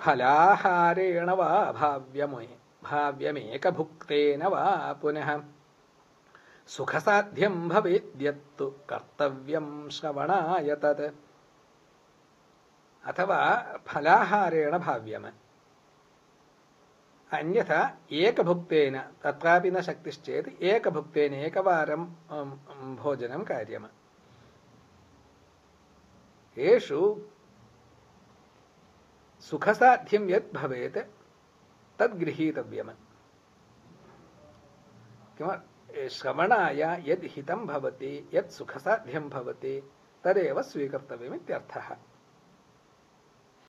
फलाहारेण वा भाव्यमे भाव्यमेकभुक्तेन वा पुनः। सुखसाध्यं भवेद्यत्तु कर्तव्यं श्रवणाय तत्। अथवा फलाहारेण भाव्यम्। अन्यथा एकभुक्तेन तत्रापि न शक्तिश्चेत् एकभुक्तेन एकवारं भोजनं कार्यम्। येषु सुखसाध्यं यत् भवेत् तद् गृहीतव्यम् श्रवणाय यद् हितं भवति यत् सुखसाध्यं भवति तदेव स्वीकर्तव्यमित्यर्थः।